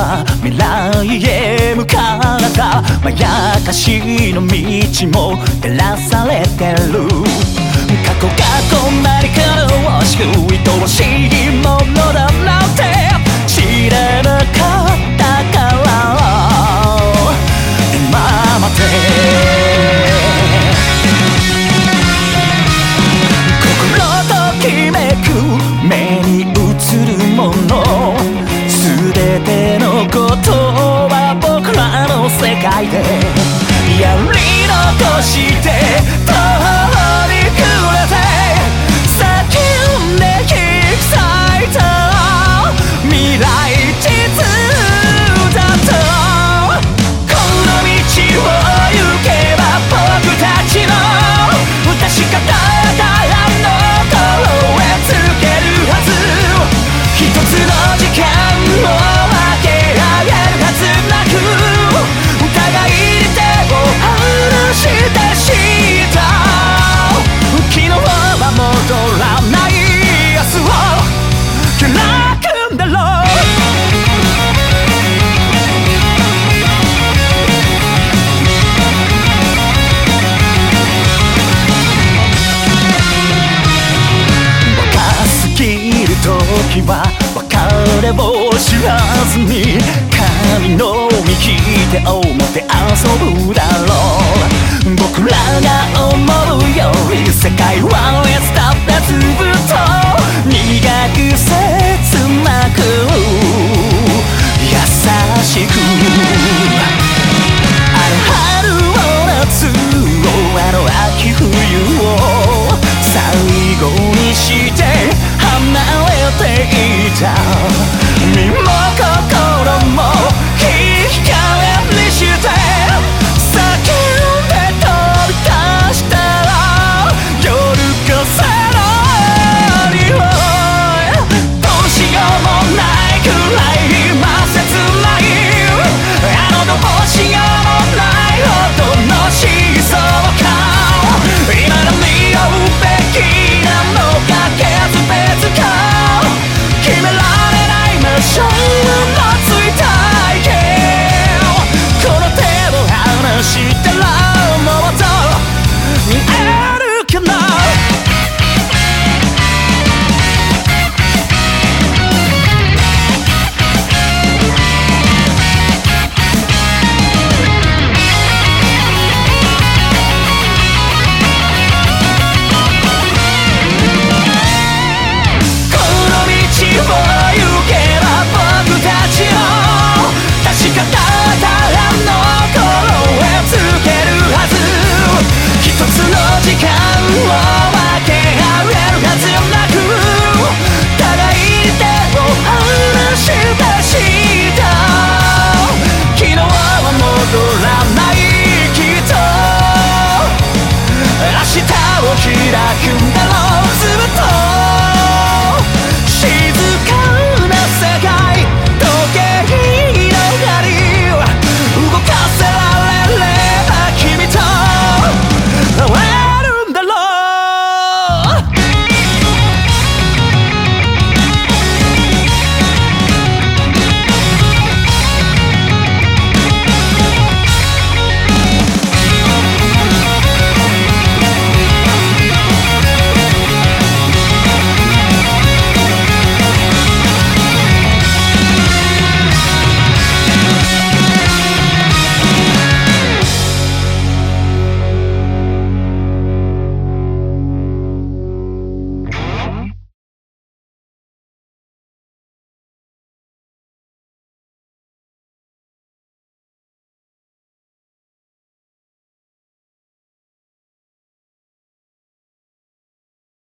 は未来へ向かった。まやかしの道も照らされてる。過去がこんなに苦しく愛おしいものだな。世界で彼を知らずに髪の見切って遊ぶだろう。僕らが思うより世界は Down.